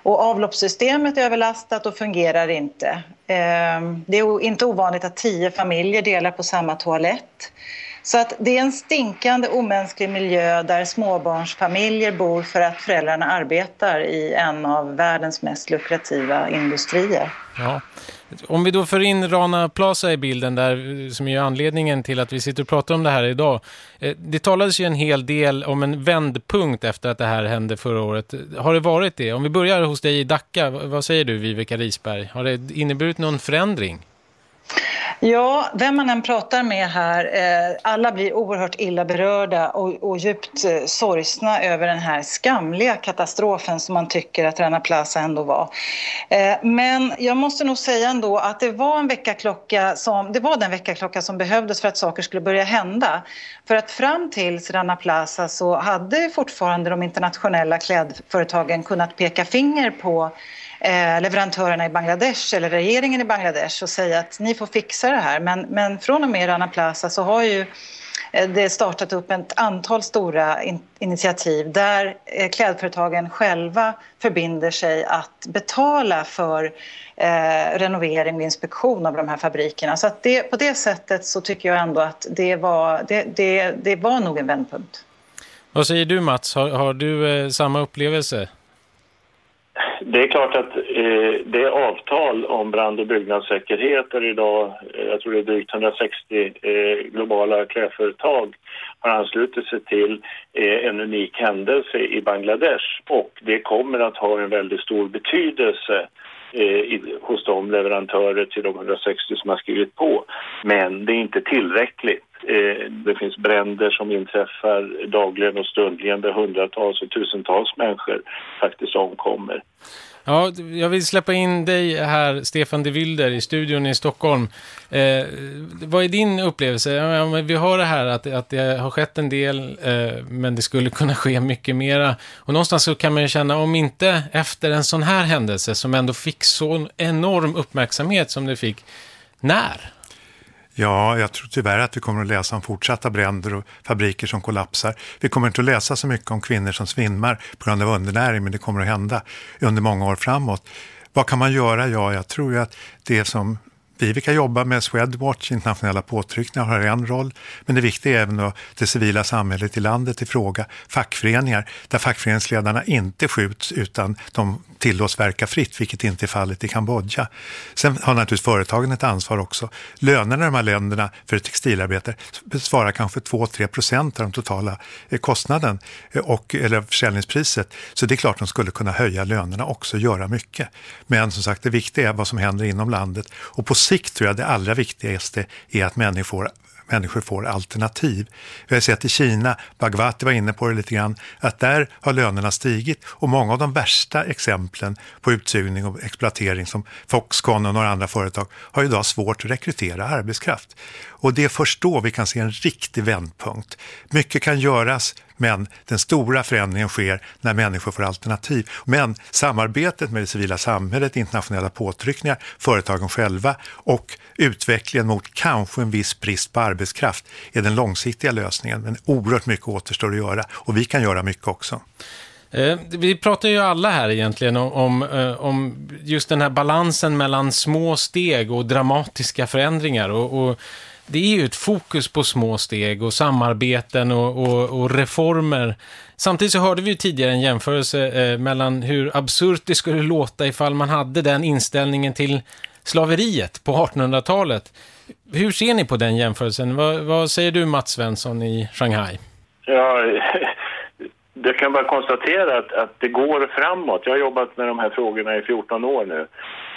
Och avloppssystemet är överlastat och fungerar inte. Ehm, det är inte ovanligt att tio familjer delar på samma toalett. Så att det är en stinkande omänsklig miljö där småbarnsfamiljer bor för att föräldrarna arbetar i en av världens mest lukrativa industrier. Ja. Om vi då för in Rana Plaza i bilden där som är anledningen till att vi sitter och pratar om det här idag. Eh, det talades ju en hel del om en vändpunkt efter att det här hände förra året. Har det varit det? Om vi börjar hos dig i Dacka, vad säger du Viveka Risberg? Har det inneburit någon förändring? Ja, vem man än pratar med här, eh, alla blir oerhört illa berörda och, och djupt eh, sorgsna över den här skamliga katastrofen som man tycker att Rana Plaza ändå var. Eh, men jag måste nog säga ändå att det var en väckarklocka som, det var den väckarklocka som behövdes för att saker skulle börja hända. För att fram till Rana Plaza så hade fortfarande de internationella klädföretagen kunnat peka finger på eh, leverantörerna i Bangladesh eller regeringen i Bangladesh och säga att ni får fixa det här. Men, men från och med Rana Plaza så har ju eh, det startat upp ett antal stora in initiativ där eh, klädföretagen själva förbinder sig att betala för eh, renovering och inspektion av de här fabrikerna. Så att det, på det sättet så tycker jag ändå att det var, det, det, det var nog en vändpunkt. Vad säger du Mats? Har, har du eh, samma upplevelse? Det är klart att eh, det avtal om brand- och byggnadssäkerhet där idag, eh, jag tror det är drygt 160 eh, globala klädföretag har anslutit sig till eh, en unik händelse i Bangladesh. Och det kommer att ha en väldigt stor betydelse eh, i, hos de leverantörer till de 160 som har skrivit på. Men det är inte tillräckligt. Eh, det finns bränder som inträffar dagligen och stundligen där hundratals och tusentals människor faktiskt omkommer. Ja, jag vill släppa in dig här, Stefan de Wilder, i studion i Stockholm. Eh, vad är din upplevelse? Ja, vi har det här att, att det har skett en del, eh, men det skulle kunna ske mycket mera. Och någonstans så kan man ju känna, om inte efter en sån här händelse som ändå fick så enorm uppmärksamhet som det fick, när? Ja, jag tror tyvärr att vi kommer att läsa om fortsatta bränder och fabriker som kollapsar. Vi kommer inte att läsa så mycket om kvinnor som svimmar på grund av undernäring, men det kommer att hända under många år framåt. Vad kan man göra? Ja, jag tror ju att det som Vivica jobbar med Swedwatch, internationella påtryckningar, har en roll. Men det viktiga är även då det civila samhället i landet i fråga, fackföreningar, där fackföreningsledarna inte skjuts utan de tillåts verka fritt, vilket inte är fallet i Kambodja. Sen har naturligtvis företagen ett ansvar också. Lönerna i de här länderna för textilarbetare svarar kanske 2-3 procent av den totala eh, kostnaden eh, och, eller försäljningspriset. Så det är klart att de skulle kunna höja lönerna också, göra mycket. Men som sagt, det viktiga är vad som händer inom landet. Och på sikt tror jag det allra viktigaste är att människor människor får alternativ. Vi har sett i Kina, Bhagwati var inne på det lite grann, att där har lönerna stigit och många av de värsta exemplen på utsugning och exploatering som Foxconn och några andra företag har idag svårt att rekrytera arbetskraft. Och det är först då vi kan se en riktig vändpunkt. Mycket kan göras, men den stora förändringen sker när människor får alternativ. Men samarbetet med det civila samhället, internationella påtryckningar, företagen själva och utvecklingen mot kanske en viss brist på arbetskraft är den långsiktiga lösningen. Men oerhört mycket återstår att göra och vi kan göra mycket också. Eh, vi pratar ju alla här egentligen om, eh, om, just den här balansen mellan små steg och dramatiska förändringar. Och, och det är ju ett fokus på små steg och samarbeten och, och, och reformer. Samtidigt så hörde vi ju tidigare en jämförelse eh, mellan hur absurt det skulle låta ifall man hade den inställningen till slaveriet på 1800-talet. Hur ser ni på den jämförelsen? Vad, vad säger du Mats Svensson i Shanghai? Ja, jag kan bara konstatera att, att det går framåt. Jag har jobbat med de här frågorna i 14 år nu.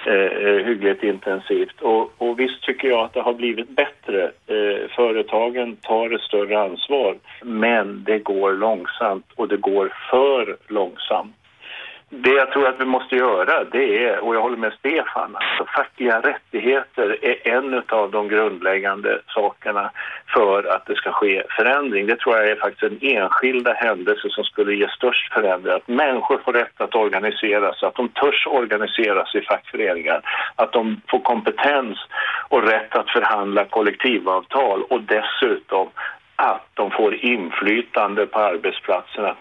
Eh, eh, hyggligt intensivt. Och, och visst tycker jag att det har blivit bättre. Eh, företagen tar ett större ansvar, men det går långsamt och det går för långsamt. Det jag tror att vi måste göra, det är, och jag håller med Stefan, alltså fackliga rättigheter är en av de grundläggande sakerna för att det ska ske förändring. Det tror jag är faktiskt en enskilda händelse som skulle ge störst förändring. Att människor får rätt att organisera sig, att de törs organisera sig i fackföreningar, att de får kompetens och rätt att förhandla kollektivavtal och dessutom att de får inflytande på arbetsplatserna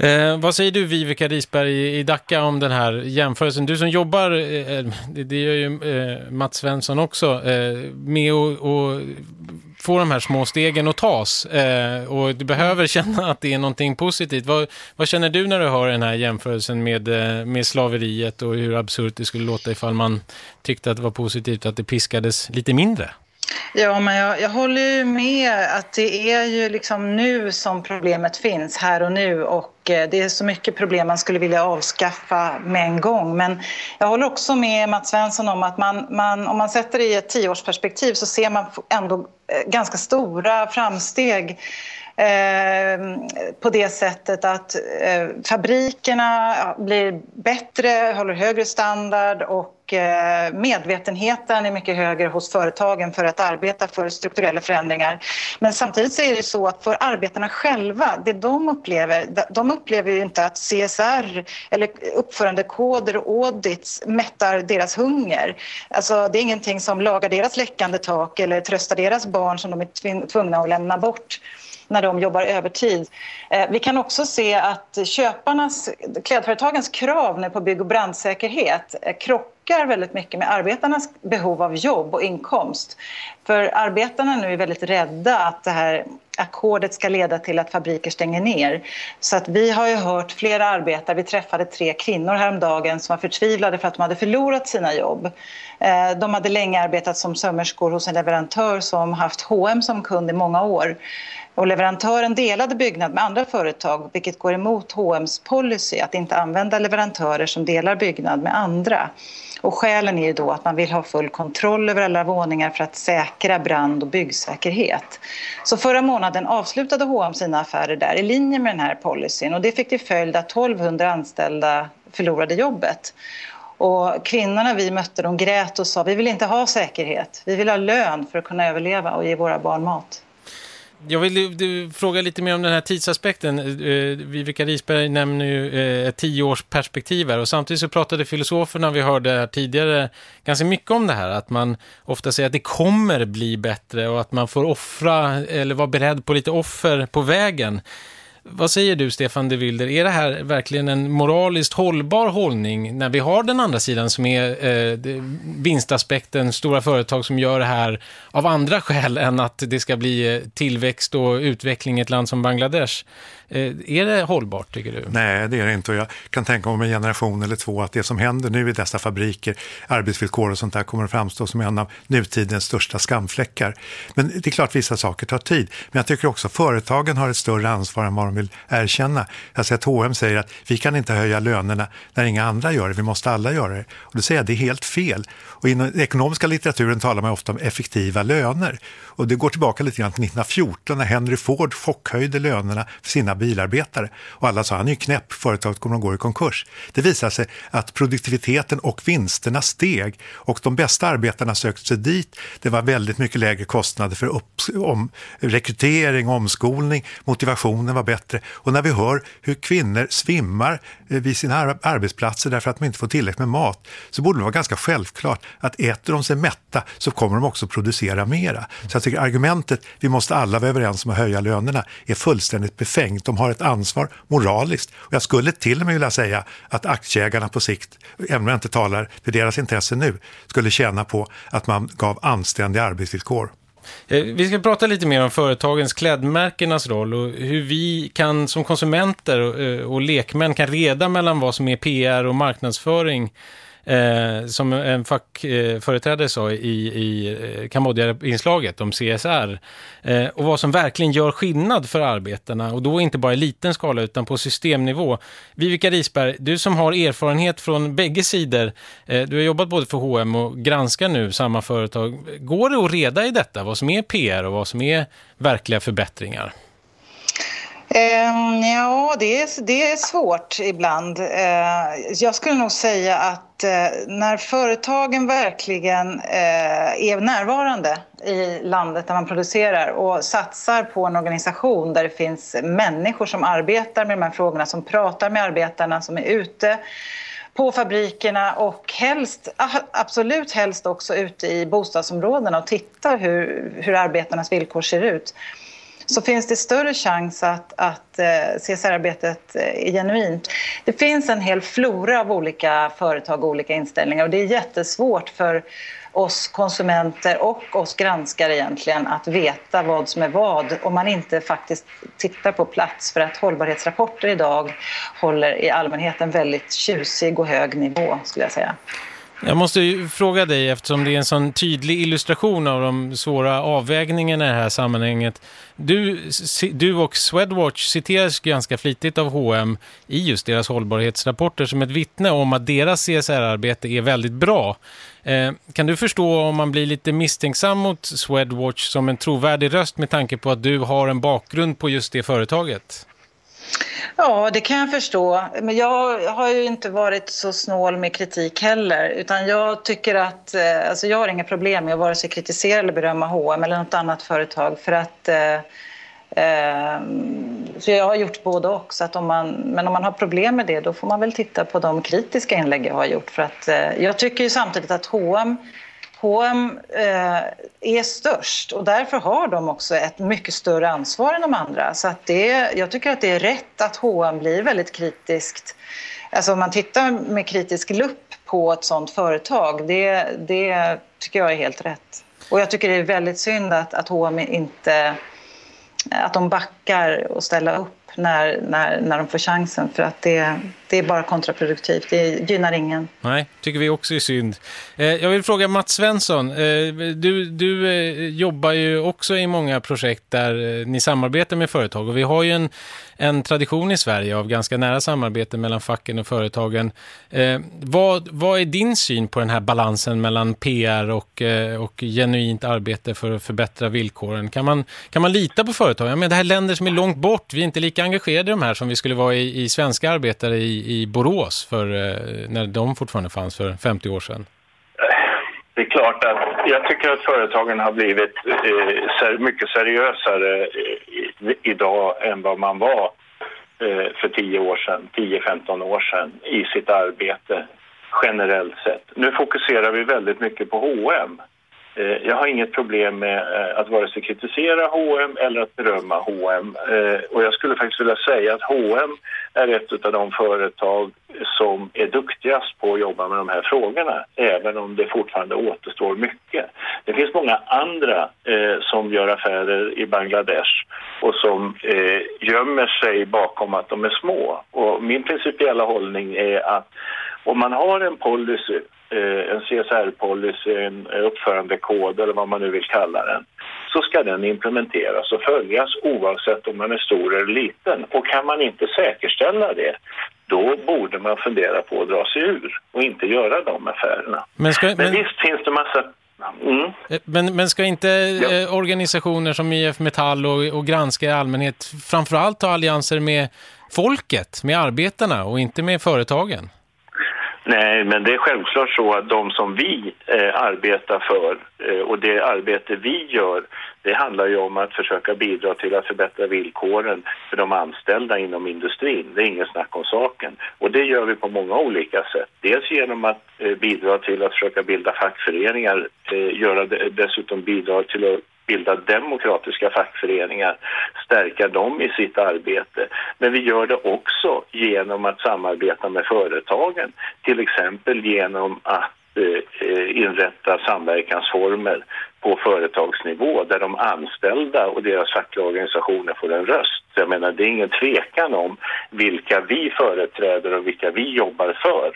Eh, vad säger du Vivica Risberg i, i Dacca om den här jämförelsen? Du som jobbar, eh, eh, det, det gör ju eh, Mats Svensson också, eh, med att få de här små stegen att tas. Eh, och du behöver känna att det är någonting positivt. Vad, vad känner du när du hör den här jämförelsen med, eh, med slaveriet och hur absurt det skulle låta ifall man tyckte att det var positivt att det piskades lite mindre? Ja, men jag, jag håller ju med att det är ju liksom nu som problemet finns, här och nu. Och eh, det är så mycket problem man skulle vilja avskaffa med en gång. Men jag håller också med Mats Svensson om att man, man, om man sätter det i ett tioårsperspektiv så ser man ändå eh, ganska stora framsteg eh, på det sättet att fabrikerna blir bättre, håller högre standard och och eh, medvetenheten är mycket högre hos företagen för att arbeta för strukturella förändringar. Men samtidigt så är det så att för arbetarna själva, det de upplever, de upplever ju inte att CSR eller uppförandekoder och audits mättar deras hunger. Alltså det är ingenting som lagar deras läckande tak eller tröstar deras barn som de är tvungna att lämna bort när de jobbar övertid. Eh, vi kan också se att köparnas, klädföretagens krav nu på bygg och brandsäkerhet eh, krockar krockar väldigt mycket med arbetarnas behov av jobb och inkomst. För arbetarna nu är väldigt rädda att det här ackordet ska leda till att fabriker stänger ner. Så att vi har ju hört flera arbetare, vi träffade tre kvinnor häromdagen som var förtvivlade för att de hade förlorat sina jobb. Eh, de hade länge arbetat som sömmerskor hos en leverantör som haft H&M som kund i många år. Och leverantören delade byggnad med andra företag vilket går emot H&M's policy att inte använda leverantörer som delar byggnad med andra. Och skälen är ju då att man vill ha full kontroll över alla våningar för att säkra brand och byggsäkerhet. Så förra månaden avslutade H&M sina affärer där i linje med den här policyn och det fick till följd att 1200 anställda förlorade jobbet. Och kvinnorna vi mötte de grät och sa vi vill inte ha säkerhet, vi vill ha lön för att kunna överleva och ge våra barn mat. Jag vill du, fråga lite mer om den här tidsaspekten. Eh, uh, Viveka Risberg nämner ju uh, ett tioårsperspektiv här och samtidigt så pratade filosoferna vi hörde här tidigare ganska mycket om det här. Att man ofta säger att det kommer bli bättre och att man får offra eller vara beredd på lite offer på vägen. Vad säger du Stefan de Wilder? Är det här verkligen en moraliskt hållbar hållning när vi har den andra sidan som är eh, vinstaspekten, stora företag som gör det här av andra skäl än att det ska bli eh, tillväxt och utveckling i ett land som Bangladesh? Eh, är det hållbart tycker du? Nej, det är det inte. Och jag kan tänka mig om en generation eller två att det som händer nu i dessa fabriker, arbetsvillkor och sånt där kommer att framstå som en av nutidens största skamfläckar. Men det är klart vissa saker tar tid. Men jag tycker också att företagen har ett större ansvar än vad de vill erkänna. Alltså, jag att H&M säger att vi kan inte höja lönerna när inga andra gör det, vi måste alla göra det. Och då säger jag att det är helt fel. Och inom den ekonomiska litteraturen talar man ofta om effektiva löner. Och det går tillbaka lite grann till 1914 när Henry Ford chockhöjde lönerna för sina bilarbetare. Och alla sa han är ju knäpp, företaget kommer att gå i konkurs. Det visade sig att produktiviteten och vinsterna steg och de bästa arbetarna sökte sig dit. Det var väldigt mycket lägre kostnader för upp, om, rekrytering, omskolning, motivationen var bättre. Och när vi hör hur kvinnor svimmar eh, vid sina arbetsplatser därför att de inte får tillräckligt med mat så borde det vara ganska självklart att äter de sig mätta så kommer de också producera mera. Så jag tycker argumentet vi måste alla vara överens om att höja lönerna är fullständigt befängt. De har ett ansvar moraliskt. Och jag skulle till och med vilja säga att aktieägarna på sikt, även om jag inte talar för deras intresse nu, skulle tjäna på att man gav anständiga arbetsvillkor. Eh, vi ska prata lite mer om företagens klädmärkenas roll och hur vi kan som konsumenter och, och lekmän kan reda mellan vad som är PR och marknadsföring eh, som en fackföreträdare sa i, i eh, Kambodja-inslaget om CSR eh, och vad som verkligen gör skillnad för arbetarna och då inte bara i liten skala utan på systemnivå. Vivica Risberg, du som har erfarenhet från bägge sidor, eh, du har jobbat både för H&M och granskar nu samma företag. Går det att reda i detta, vad som är PR och vad som är verkliga förbättringar? Eh, ja, det är, det är svårt ibland. Eh, jag skulle nog säga att eh, när företagen verkligen eh, är närvarande i landet där man producerar och satsar på en organisation där det finns människor som arbetar med de här frågorna, som pratar med arbetarna, som är ute på fabrikerna och helst, ah, absolut helst också ute i bostadsområdena och tittar hur, hur arbetarnas villkor ser ut så finns det större chans att, att eh, CSR-arbetet eh, är genuint. Det finns en hel flora av olika företag och olika inställningar och det är jättesvårt för oss konsumenter och oss granskare egentligen att veta vad som är vad om man inte faktiskt tittar på plats för att hållbarhetsrapporter idag håller i allmänhet en väldigt tjusig och hög nivå skulle jag säga. Jag måste ju fråga dig eftersom det är en sån tydlig illustration av de svåra avvägningarna i det här sammanhanget. Du, du och Swedwatch citeras ganska flitigt av H&M i just deras hållbarhetsrapporter som ett vittne om att deras CSR-arbete är väldigt bra. Eh, kan du förstå om man blir lite misstänksam mot Swedwatch som en trovärdig röst med tanke på att du har en bakgrund på just det företaget? Ja, det kan jag förstå. Men jag har ju inte varit så snål med kritik heller. Utan jag tycker att, eh, alltså jag har inga problem med att vare sig kritisera eller berömma H&M eller något annat företag. För att, eh, eh, så jag har gjort både och. Så att om man, men om man har problem med det då får man väl titta på de kritiska inlägg jag har gjort. För att, eh, jag tycker ju samtidigt att H&M H&M eh, är störst och därför har de också ett mycket större ansvar än de andra. Så att det, jag tycker att det är rätt att H&M blir väldigt kritiskt. Alltså om man tittar med kritisk lupp på ett sånt företag, det, det tycker jag är helt rätt. Och jag tycker det är väldigt synd att, att H&M inte att de backar och ställer upp när, när, när de får chansen för att det, det är bara kontraproduktivt, det gynnar ingen. Nej, tycker vi också är synd. Eh, jag vill fråga Mats Svensson, eh, du, du eh, jobbar ju också i många projekt där ni samarbetar med företag och vi har ju en, en tradition i Sverige av ganska nära samarbete mellan facken och företagen. vad, vad är din syn på den här balansen mellan PR och, och genuint arbete för att förbättra villkoren? Kan man, kan man lita på företagen? Det här är länder som är långt bort, vi är inte lika engagerade i de här som vi skulle vara i, i svenska arbetare i i, Borås för, eh, när de fortfarande fanns för 50 år sedan? Det är klart att jag tycker att företagen har blivit eh, mycket seriösare eh, idag än vad man var för 10 år sedan, 10-15 år sedan i sitt arbete generellt sett. Nu fokuserar vi väldigt mycket på H&M Eh, jag har inget problem med eh, att vare sig kritisera H&M eller att berömma H&M. Och jag skulle faktiskt vilja säga att H&M är ett av de företag som är duktigast på att jobba med de här frågorna, även om det fortfarande återstår mycket. Det finns många andra som gör affärer i Bangladesh och som gömmer sig bakom att de är små. Och min principiella hållning är att om man har en policy en CSR-policy, en uppförandekod eller vad man nu vill kalla den så ska den implementeras och följas oavsett om man är stor eller liten. Och kan man inte säkerställa det, då borde man fundera på att dra sig ur och inte göra de affärerna. Men, ska, men, men visst finns det massa Mm. Eh, men, men ska inte ja. eh, organisationer som IF Metall och, och Granska i allmänhet framförallt ha allianser med folket, med arbetarna och inte med företagen? Nej, men det är självklart så att de som vi eh, arbetar för eh, och det arbete vi gör det handlar ju om att försöka bidra till att förbättra villkoren för de anställda inom industrin. Det är ingen snack om saken. Och det gör vi på många olika sätt. Dels genom att eh, bidra till att försöka bilda fackföreningar, eh, göra dessutom bidra till att bilda demokratiska fackföreningar, stärka dem i sitt arbete. Men vi gör det också genom att samarbeta med företagen, till exempel genom att Eh, eh, inrätta samverkansformer på företagsnivå där de anställda och deras fackliga organisationer får en röst. Jag menar, det är ingen tvekan om vilka vi företräder och vilka vi jobbar för.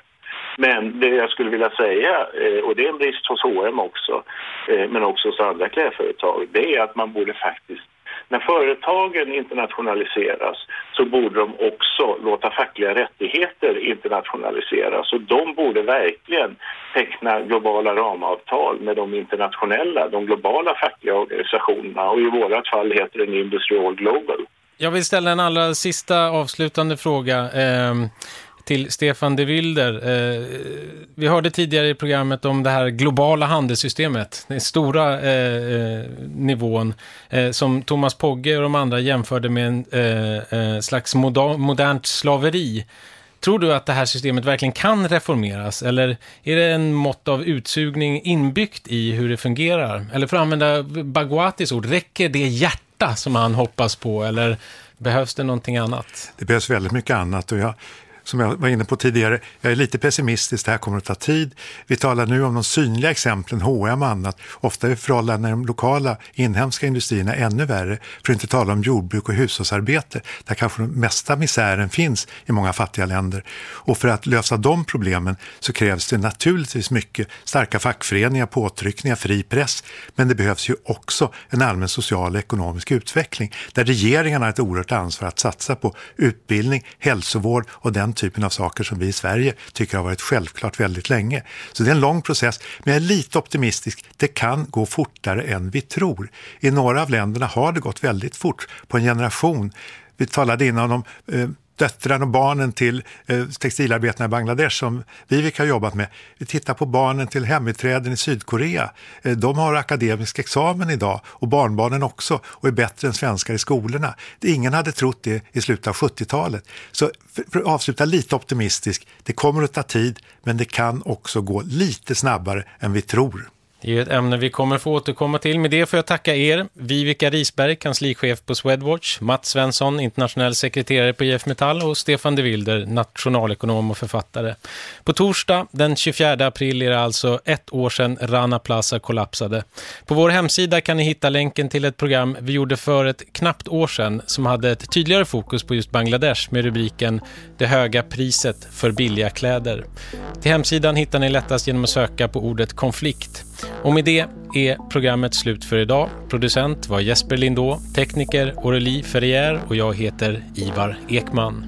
Men det jag skulle vilja säga, eh, och det är en brist hos H&M också, men också hos andra klädföretag, det är att man borde faktiskt när företagen internationaliseras så borde de också låta fackliga rättigheter internationaliseras och de borde verkligen teckna globala ramavtal med de internationella, de globala fackliga organisationerna och i vårat fall heter det Industry All Global. Jag vill ställa en allra sista avslutande fråga. Ehm, till Stefan de Wilder. Eh, vi hörde tidigare i programmet om det här globala handelssystemet, den stora eh, eh nivån eh, som Thomas Pogge och de andra jämförde med en eh, eh slags moder modernt slaveri. Tror du att det här systemet verkligen kan reformeras eller är det en mått av utsugning inbyggt i hur det fungerar? Eller för att använda Baguatis ord, räcker det hjärta som han hoppas på eller behövs det någonting annat? Det behövs väldigt mycket annat och jag som jag var inne på tidigare, jag är lite pessimistisk, det här kommer att ta tid. Vi talar nu om de synliga exemplen, H&M och annat. Ofta är förhållandena i de lokala inhemska industrierna ännu värre, för att inte tala om jordbruk och hushållsarbete, där kanske den mesta misären finns i många fattiga länder. Och för att lösa de problemen så krävs det naturligtvis mycket starka fackföreningar, påtryckningar, fri press, men det behövs ju också en allmän social och ekonomisk utveckling, där regeringarna har ett oerhört ansvar att satsa på utbildning, hälsovård och den typen av saker som vi i Sverige tycker har varit självklart väldigt länge. Så det är en lång process, men jag är lite optimistisk. Det kan gå fortare än vi tror. I några av länderna har det gått väldigt fort. På en generation vi talade innan om eh, döttrarna och barnen till eh, textilarbetarna i Bangladesh som Vivek har jobbat med. Vi tittar på barnen till hembiträden i Sydkorea. Eh, de har akademisk examen idag och barnbarnen också och är bättre än svenskar i skolorna. Ingen hade trott det i slutet av 70-talet. Så för, för att avsluta lite optimistiskt. det kommer att ta tid men det kan också gå lite snabbare än vi tror. Det är ett ämne vi kommer få återkomma till. Med det får jag tacka er, Vivica Risberg, kanslichef på Swedwatch, Mats Svensson, internationell sekreterare på IF Metall och Stefan de Wilder, nationalekonom och författare. På torsdag den 24 april är det alltså ett år sedan Rana Plaza kollapsade. På vår hemsida kan ni hitta länken till ett program vi gjorde för ett knappt år sedan som hade ett tydligare fokus på just Bangladesh med rubriken Det höga priset för billiga kläder. Till hemsidan hittar ni lättast genom att söka på ordet konflikt. Och med det är programmet slut för idag. Producent var Jesper Lindå, tekniker Aurelie Ferrier och jag heter Ivar Ekman.